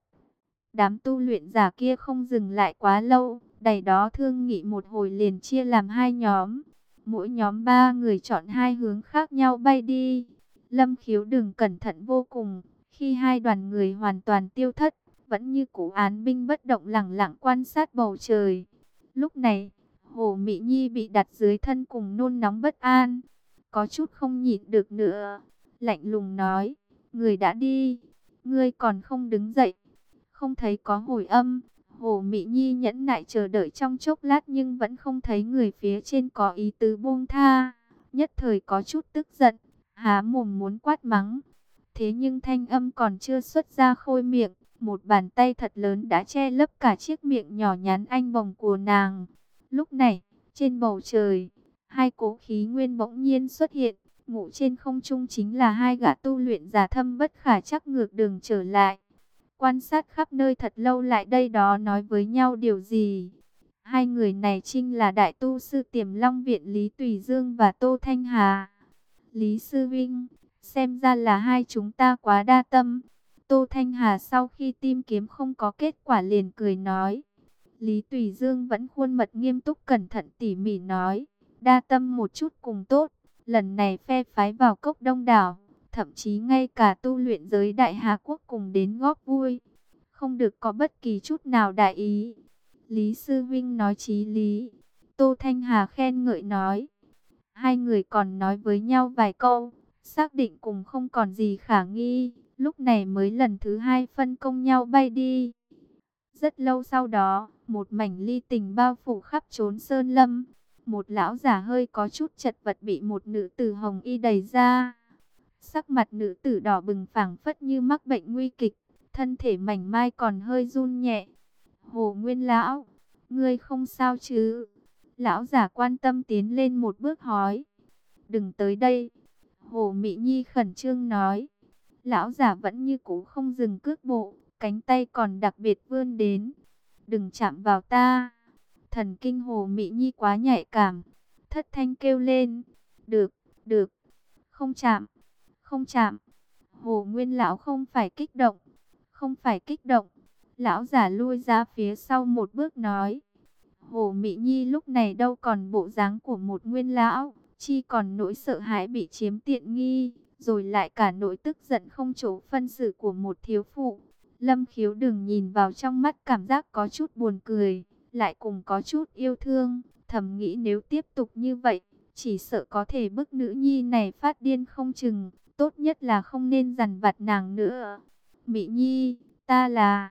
Đám tu luyện giả kia không dừng lại quá lâu, đầy đó thương nghị một hồi liền chia làm hai nhóm. Mỗi nhóm ba người chọn hai hướng khác nhau bay đi. Lâm khiếu đừng cẩn thận vô cùng, khi hai đoàn người hoàn toàn tiêu thất, vẫn như cũ án binh bất động lặng lặng quan sát bầu trời. Lúc này, Hồ Mỹ Nhi bị đặt dưới thân cùng nôn nóng bất an, có chút không nhịn được nữa. Lạnh lùng nói, người đã đi, ngươi còn không đứng dậy không thấy có hồi âm. Hồ Mỹ Nhi nhẫn nại chờ đợi trong chốc lát nhưng vẫn không thấy người phía trên có ý tứ buông tha. Nhất thời có chút tức giận, há mồm muốn quát mắng. Thế nhưng thanh âm còn chưa xuất ra khôi miệng, một bàn tay thật lớn đã che lấp cả chiếc miệng nhỏ nhắn anh bồng của nàng. Lúc này, trên bầu trời, hai cố khí nguyên bỗng nhiên xuất hiện, ngủ trên không trung chính là hai gã tu luyện giả thâm bất khả chắc ngược đường trở lại. Quan sát khắp nơi thật lâu lại đây đó nói với nhau điều gì. Hai người này trinh là đại tu sư tiềm long viện Lý Tùy Dương và Tô Thanh Hà. Lý Sư Vinh, xem ra là hai chúng ta quá đa tâm. Tô Thanh Hà sau khi tìm kiếm không có kết quả liền cười nói. Lý Tùy Dương vẫn khuôn mật nghiêm túc cẩn thận tỉ mỉ nói. Đa tâm một chút cùng tốt, lần này phe phái vào cốc đông đảo thậm chí ngay cả tu luyện giới Đại Hà Quốc cùng đến góp vui, không được có bất kỳ chút nào đại ý. Lý Sư Vinh nói chí lý, Tô Thanh Hà khen ngợi nói. Hai người còn nói với nhau vài câu, xác định cùng không còn gì khả nghi, lúc này mới lần thứ hai phân công nhau bay đi. Rất lâu sau đó, một mảnh ly tình bao phủ khắp trốn sơn lâm. Một lão giả hơi có chút chật vật bị một nữ tử hồng y đầy ra. Sắc mặt nữ tử đỏ bừng phảng phất như mắc bệnh nguy kịch, thân thể mảnh mai còn hơi run nhẹ. Hồ Nguyên Lão, ngươi không sao chứ? Lão giả quan tâm tiến lên một bước hỏi. Đừng tới đây. Hồ Mỹ Nhi khẩn trương nói. Lão giả vẫn như cũ không dừng cước bộ, cánh tay còn đặc biệt vươn đến. Đừng chạm vào ta. Thần kinh Hồ Mỹ Nhi quá nhạy cảm. Thất thanh kêu lên. Được, được. Không chạm không chạm. Hồ Nguyên lão không phải kích động, không phải kích động. Lão giả lui ra phía sau một bước nói. Hồ Mỹ Nhi lúc này đâu còn bộ dáng của một nguyên lão, chi còn nỗi sợ hãi bị chiếm tiện nghi, rồi lại cả nỗi tức giận không chỗ phân xử của một thiếu phụ. Lâm khiếu đừng nhìn vào trong mắt cảm giác có chút buồn cười, lại cùng có chút yêu thương, thầm nghĩ nếu tiếp tục như vậy, chỉ sợ có thể bức nữ nhi này phát điên không chừng, tốt nhất là không nên dằn vặt nàng nữa. Mỹ Nhi, ta là...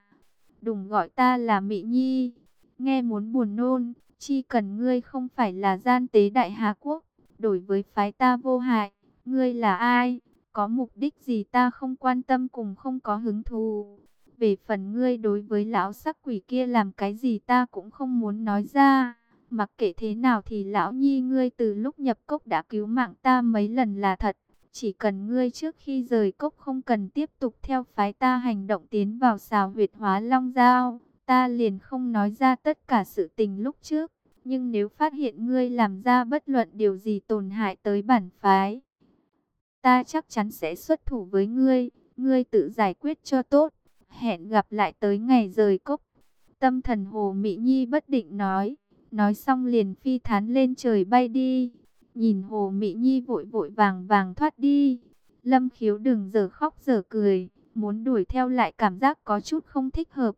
Đừng gọi ta là Mỹ Nhi. Nghe muốn buồn nôn, chi cần ngươi không phải là gian tế đại Hà Quốc, đổi với phái ta vô hại. Ngươi là ai? Có mục đích gì ta không quan tâm cùng không có hứng thú. Về phần ngươi đối với lão sắc quỷ kia làm cái gì ta cũng không muốn nói ra. Mặc kệ thế nào thì lão nhi ngươi từ lúc nhập cốc đã cứu mạng ta mấy lần là thật. Chỉ cần ngươi trước khi rời cốc không cần tiếp tục theo phái ta hành động tiến vào xào huyệt hóa long giao, ta liền không nói ra tất cả sự tình lúc trước. Nhưng nếu phát hiện ngươi làm ra bất luận điều gì tổn hại tới bản phái, ta chắc chắn sẽ xuất thủ với ngươi, ngươi tự giải quyết cho tốt. Hẹn gặp lại tới ngày rời cốc. Tâm thần Hồ Mỹ Nhi bất định nói, nói xong liền phi thán lên trời bay đi. Nhìn Hồ Mỹ Nhi vội vội vàng vàng thoát đi. Lâm khiếu đừng giờ khóc giờ cười, muốn đuổi theo lại cảm giác có chút không thích hợp.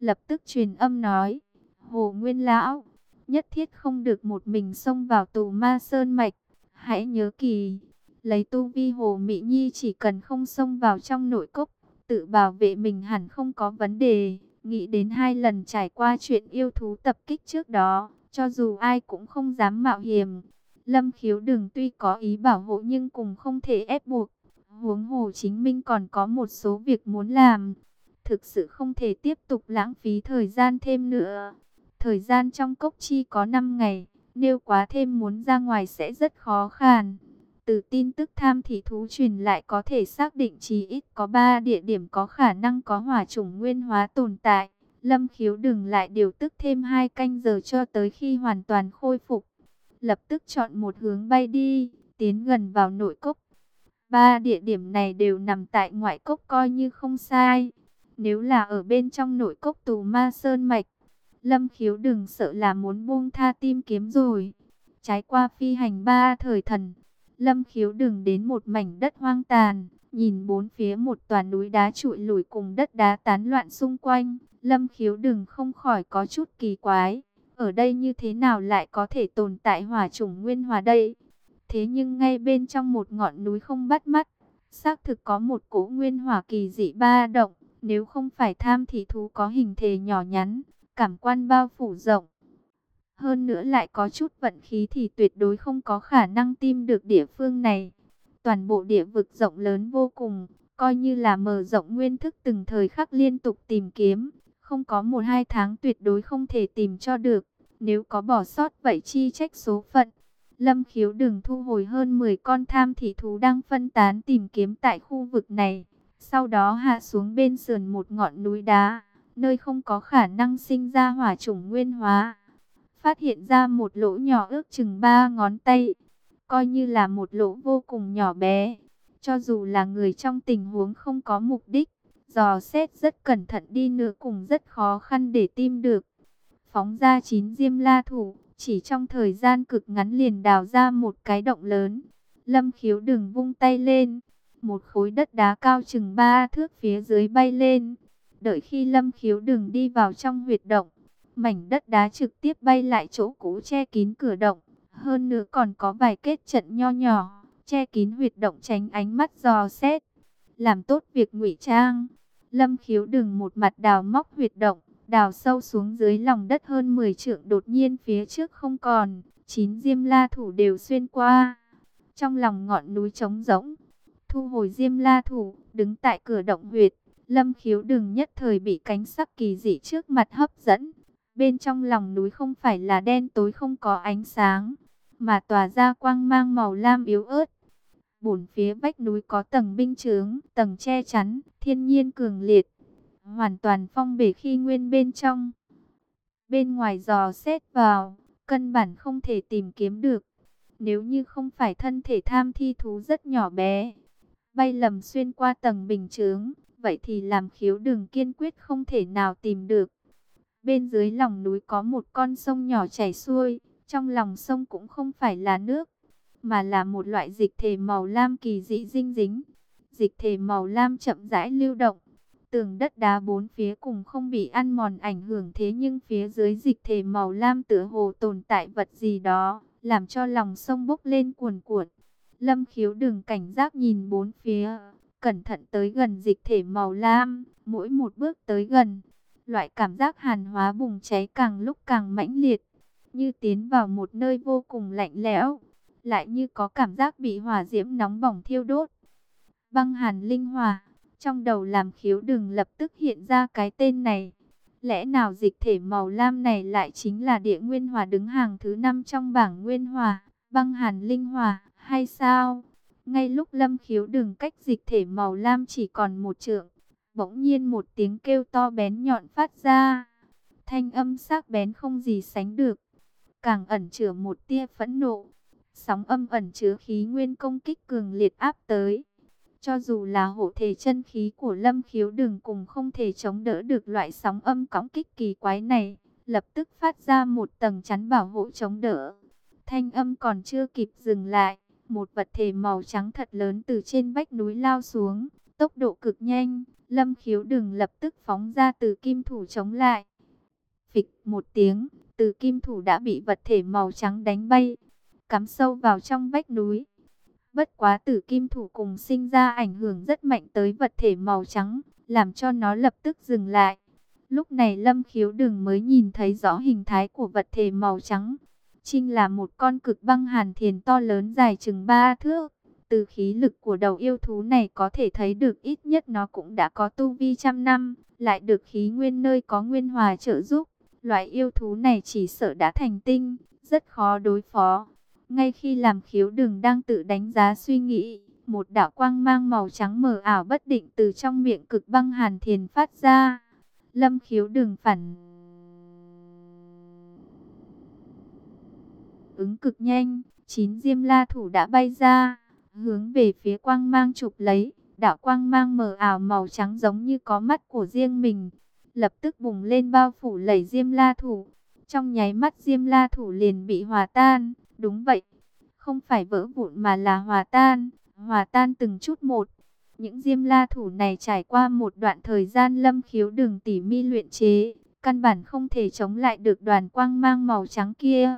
Lập tức truyền âm nói, Hồ Nguyên Lão, nhất thiết không được một mình xông vào tù ma sơn mạch. Hãy nhớ kỳ, lấy tu vi Hồ Mỹ Nhi chỉ cần không xông vào trong nội cốc, tự bảo vệ mình hẳn không có vấn đề. Nghĩ đến hai lần trải qua chuyện yêu thú tập kích trước đó, cho dù ai cũng không dám mạo hiểm. Lâm khiếu đừng tuy có ý bảo hộ nhưng cùng không thể ép buộc. Huống hồ chính minh còn có một số việc muốn làm. Thực sự không thể tiếp tục lãng phí thời gian thêm nữa. Thời gian trong cốc chi có 5 ngày, nếu quá thêm muốn ra ngoài sẽ rất khó khăn. Từ tin tức tham thị thú truyền lại có thể xác định chỉ ít có 3 địa điểm có khả năng có hỏa chủng nguyên hóa tồn tại. Lâm khiếu đừng lại điều tức thêm hai canh giờ cho tới khi hoàn toàn khôi phục. Lập tức chọn một hướng bay đi, tiến gần vào nội cốc. Ba địa điểm này đều nằm tại ngoại cốc coi như không sai. Nếu là ở bên trong nội cốc tù ma sơn mạch, Lâm khiếu đừng sợ là muốn buông tha tim kiếm rồi. Trái qua phi hành ba thời thần, Lâm khiếu đừng đến một mảnh đất hoang tàn, nhìn bốn phía một tòa núi đá trụi lủi cùng đất đá tán loạn xung quanh. Lâm khiếu đừng không khỏi có chút kỳ quái. Ở đây như thế nào lại có thể tồn tại hỏa chủng nguyên hòa đây? Thế nhưng ngay bên trong một ngọn núi không bắt mắt, xác thực có một cỗ nguyên hỏa kỳ dị ba động. Nếu không phải tham thì thú có hình thể nhỏ nhắn, cảm quan bao phủ rộng. Hơn nữa lại có chút vận khí thì tuyệt đối không có khả năng tìm được địa phương này. Toàn bộ địa vực rộng lớn vô cùng, coi như là mở rộng nguyên thức từng thời khắc liên tục tìm kiếm. Không có một hai tháng tuyệt đối không thể tìm cho được. Nếu có bỏ sót vậy chi trách số phận. Lâm khiếu đừng thu hồi hơn 10 con tham thị thú đang phân tán tìm kiếm tại khu vực này. Sau đó hạ xuống bên sườn một ngọn núi đá nơi không có khả năng sinh ra hỏa chủng nguyên hóa. Phát hiện ra một lỗ nhỏ ước chừng ba ngón tay, coi như là một lỗ vô cùng nhỏ bé. Cho dù là người trong tình huống không có mục đích, dò xét rất cẩn thận đi nữa cũng rất khó khăn để tìm được. Phóng ra chín diêm la thủ, chỉ trong thời gian cực ngắn liền đào ra một cái động lớn. Lâm khiếu đừng vung tay lên, một khối đất đá cao chừng ba thước phía dưới bay lên Đợi khi lâm khiếu đừng đi vào trong huyệt động, mảnh đất đá trực tiếp bay lại chỗ cũ che kín cửa động. Hơn nữa còn có vài kết trận nho nhỏ, che kín huyệt động tránh ánh mắt dò xét. Làm tốt việc ngụy trang, lâm khiếu đừng một mặt đào móc huyệt động, đào sâu xuống dưới lòng đất hơn 10 trượng đột nhiên phía trước không còn, chín diêm la thủ đều xuyên qua. Trong lòng ngọn núi trống rỗng, thu hồi diêm la thủ, đứng tại cửa động huyệt, Lâm khiếu đừng nhất thời bị cánh sắc kỳ dị trước mặt hấp dẫn. Bên trong lòng núi không phải là đen tối không có ánh sáng, mà tỏa ra quang mang màu lam yếu ớt. Bổn phía vách núi có tầng binh trướng, tầng che chắn, thiên nhiên cường liệt, hoàn toàn phong bể khi nguyên bên trong. Bên ngoài dò xét vào, cân bản không thể tìm kiếm được. Nếu như không phải thân thể tham thi thú rất nhỏ bé, bay lầm xuyên qua tầng bình trướng, vậy thì làm khiếu đường kiên quyết không thể nào tìm được. Bên dưới lòng núi có một con sông nhỏ chảy xuôi, trong lòng sông cũng không phải là nước, mà là một loại dịch thể màu lam kỳ dị dinh dính. Dịch thể màu lam chậm rãi lưu động, tường đất đá bốn phía cùng không bị ăn mòn ảnh hưởng thế nhưng phía dưới dịch thể màu lam tựa hồ tồn tại vật gì đó, làm cho lòng sông bốc lên cuồn cuộn. Lâm khiếu đừng cảnh giác nhìn bốn phía, cẩn thận tới gần dịch thể màu lam, mỗi một bước tới gần, loại cảm giác hàn hóa bùng cháy càng lúc càng mãnh liệt, như tiến vào một nơi vô cùng lạnh lẽo, lại như có cảm giác bị hỏa diễm nóng bỏng thiêu đốt. Băng hàn linh hỏa, trong đầu làm khiếu đừng lập tức hiện ra cái tên này. Lẽ nào dịch thể màu lam này lại chính là địa nguyên hòa đứng hàng thứ năm trong bảng nguyên hòa, băng hàn linh hòa, hay sao? Ngay lúc lâm khiếu đường cách dịch thể màu lam chỉ còn một trượng, bỗng nhiên một tiếng kêu to bén nhọn phát ra. Thanh âm sắc bén không gì sánh được, càng ẩn chứa một tia phẫn nộ. Sóng âm ẩn chứa khí nguyên công kích cường liệt áp tới. Cho dù là hộ thể chân khí của lâm khiếu đường cùng không thể chống đỡ được loại sóng âm cõng kích kỳ quái này, lập tức phát ra một tầng chắn bảo hộ chống đỡ. Thanh âm còn chưa kịp dừng lại, một vật thể màu trắng thật lớn từ trên vách núi lao xuống, tốc độ cực nhanh, lâm khiếu đường lập tức phóng ra từ kim thủ chống lại. Phịch một tiếng, từ kim thủ đã bị vật thể màu trắng đánh bay, cắm sâu vào trong vách núi. Bất quá tử kim thủ cùng sinh ra ảnh hưởng rất mạnh tới vật thể màu trắng, làm cho nó lập tức dừng lại. Lúc này Lâm Khiếu đường mới nhìn thấy rõ hình thái của vật thể màu trắng. Trinh là một con cực băng hàn thiền to lớn dài chừng ba thước. Từ khí lực của đầu yêu thú này có thể thấy được ít nhất nó cũng đã có tu vi trăm năm, lại được khí nguyên nơi có nguyên hòa trợ giúp. Loại yêu thú này chỉ sợ đã thành tinh, rất khó đối phó. Ngay khi làm khiếu đường đang tự đánh giá suy nghĩ, một đạo quang mang màu trắng mờ ảo bất định từ trong miệng cực băng hàn thiền phát ra. Lâm khiếu đường phản ứng cực nhanh, chín diêm la thủ đã bay ra, hướng về phía quang mang chụp lấy, đạo quang mang mờ ảo màu trắng giống như có mắt của riêng mình, lập tức bùng lên bao phủ lẩy diêm la thủ. Trong nháy mắt diêm la thủ liền bị hòa tan, đúng vậy, không phải vỡ vụn mà là hòa tan, hòa tan từng chút một. Những diêm la thủ này trải qua một đoạn thời gian lâm khiếu đường tỉ mi luyện chế, căn bản không thể chống lại được đoàn quang mang màu trắng kia.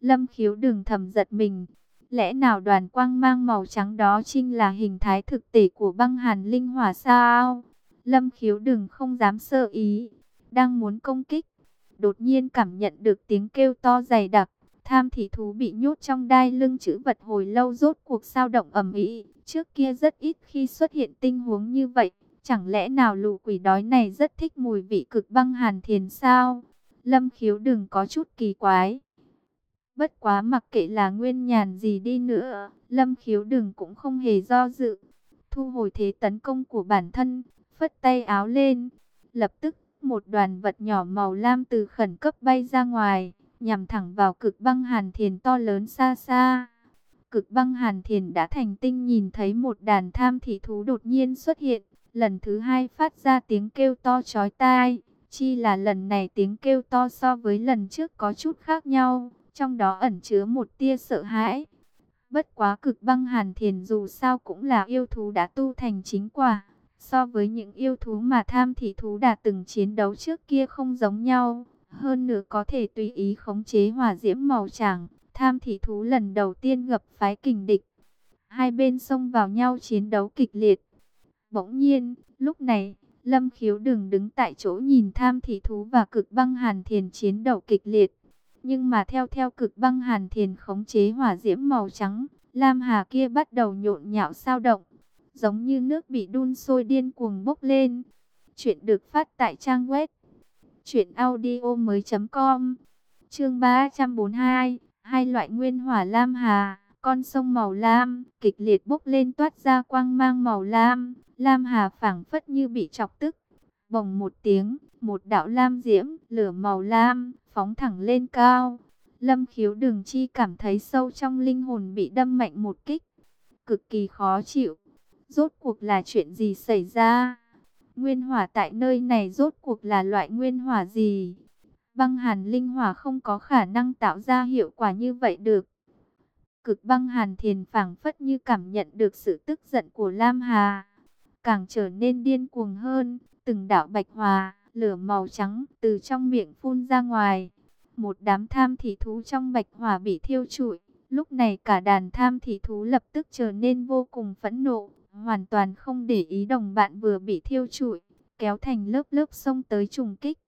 Lâm khiếu đường thầm giật mình, lẽ nào đoàn quang mang màu trắng đó chính là hình thái thực thể của băng hàn linh hỏa sao? Lâm khiếu đường không dám sơ ý, đang muốn công kích. Đột nhiên cảm nhận được tiếng kêu to dày đặc, tham thị thú bị nhốt trong đai lưng chữ vật hồi lâu rốt cuộc sao động ẩm ý. Trước kia rất ít khi xuất hiện tình huống như vậy, chẳng lẽ nào lũ quỷ đói này rất thích mùi vị cực băng hàn thiền sao? Lâm khiếu đừng có chút kỳ quái. Bất quá mặc kệ là nguyên nhàn gì đi nữa, lâm khiếu đừng cũng không hề do dự. Thu hồi thế tấn công của bản thân, phất tay áo lên. Lập tức, một đoàn vật nhỏ màu lam từ khẩn cấp bay ra ngoài, nhằm thẳng vào cực băng hàn thiền to lớn xa xa. Cực băng hàn thiền đã thành tinh nhìn thấy một đàn tham thị thú đột nhiên xuất hiện, lần thứ hai phát ra tiếng kêu to chói tai. Chi là lần này tiếng kêu to so với lần trước có chút khác nhau, trong đó ẩn chứa một tia sợ hãi. Bất quá cực băng hàn thiền dù sao cũng là yêu thú đã tu thành chính quả. So với những yêu thú mà tham thị thú đã từng chiến đấu trước kia không giống nhau. Hơn nữa có thể tùy ý khống chế hỏa diễm màu trắng. Tham thị thú lần đầu tiên gặp phái kình địch. Hai bên xông vào nhau chiến đấu kịch liệt. Bỗng nhiên, lúc này, Lâm khiếu đừng đứng tại chỗ nhìn tham thị thú và cực băng hàn thiền chiến đấu kịch liệt. Nhưng mà theo theo cực băng hàn thiền khống chế hỏa diễm màu trắng, Lam Hà kia bắt đầu nhộn nhạo sao động, giống như nước bị đun sôi điên cuồng bốc lên. Chuyện được phát tại trang web truyệnaudiomoi.com. Chương 342, hai loại nguyên hỏa lam hà, con sông màu lam, kịch liệt bốc lên toát ra quang mang màu lam, lam hà phảng phất như bị chọc tức. Bồng một tiếng, một đạo lam diễm, lửa màu lam, phóng thẳng lên cao. Lâm khiếu đường chi cảm thấy sâu trong linh hồn bị đâm mạnh một kích. Cực kỳ khó chịu. Rốt cuộc là chuyện gì xảy ra? Nguyên hỏa tại nơi này rốt cuộc là loại nguyên hỏa gì? Băng hàn linh hỏa không có khả năng tạo ra hiệu quả như vậy được. Cực băng hàn thiền phảng phất như cảm nhận được sự tức giận của Lam Hà. Càng trở nên điên cuồng hơn, từng đạo bạch hòa, lửa màu trắng từ trong miệng phun ra ngoài. Một đám tham thị thú trong bạch hỏa bị thiêu trụi. Lúc này cả đàn tham thị thú lập tức trở nên vô cùng phẫn nộ, hoàn toàn không để ý đồng bạn vừa bị thiêu trụi, kéo thành lớp lớp sông tới trùng kích.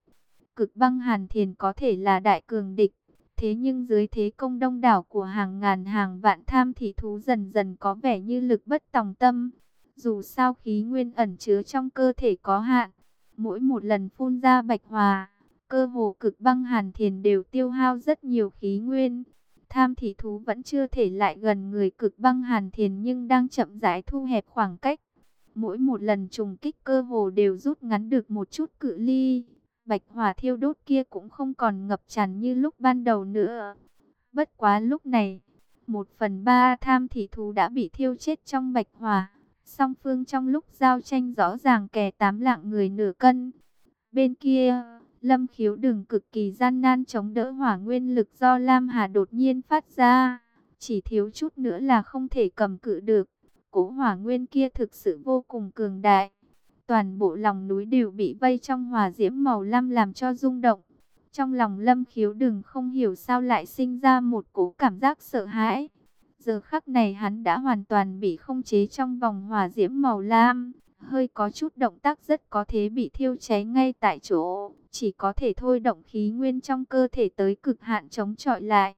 Cực băng hàn thiền có thể là đại cường địch, thế nhưng dưới thế công đông đảo của hàng ngàn hàng vạn tham thị thú dần dần có vẻ như lực bất tòng tâm. Dù sao khí nguyên ẩn chứa trong cơ thể có hạn, mỗi một lần phun ra bạch hòa, cơ hồ cực băng hàn thiền đều tiêu hao rất nhiều khí nguyên. Tham thị thú vẫn chưa thể lại gần người cực băng hàn thiền nhưng đang chậm rãi thu hẹp khoảng cách. Mỗi một lần trùng kích cơ hồ đều rút ngắn được một chút cự ly. Bạch hỏa thiêu đốt kia cũng không còn ngập tràn như lúc ban đầu nữa. Bất quá lúc này, một phần ba tham thị thú đã bị thiêu chết trong bạch hỏa. Song phương trong lúc giao tranh rõ ràng kẻ tám lạng người nửa cân. Bên kia, Lâm khiếu đừng cực kỳ gian nan chống đỡ hỏa nguyên lực do Lam Hà đột nhiên phát ra. Chỉ thiếu chút nữa là không thể cầm cự được. Cố hỏa nguyên kia thực sự vô cùng cường đại. Toàn bộ lòng núi đều bị vây trong hỏa diễm màu lam làm cho rung động. Trong lòng lâm khiếu đừng không hiểu sao lại sinh ra một cố cảm giác sợ hãi. Giờ khắc này hắn đã hoàn toàn bị không chế trong vòng hỏa diễm màu lam. Hơi có chút động tác rất có thể bị thiêu cháy ngay tại chỗ. Chỉ có thể thôi động khí nguyên trong cơ thể tới cực hạn chống chọi lại.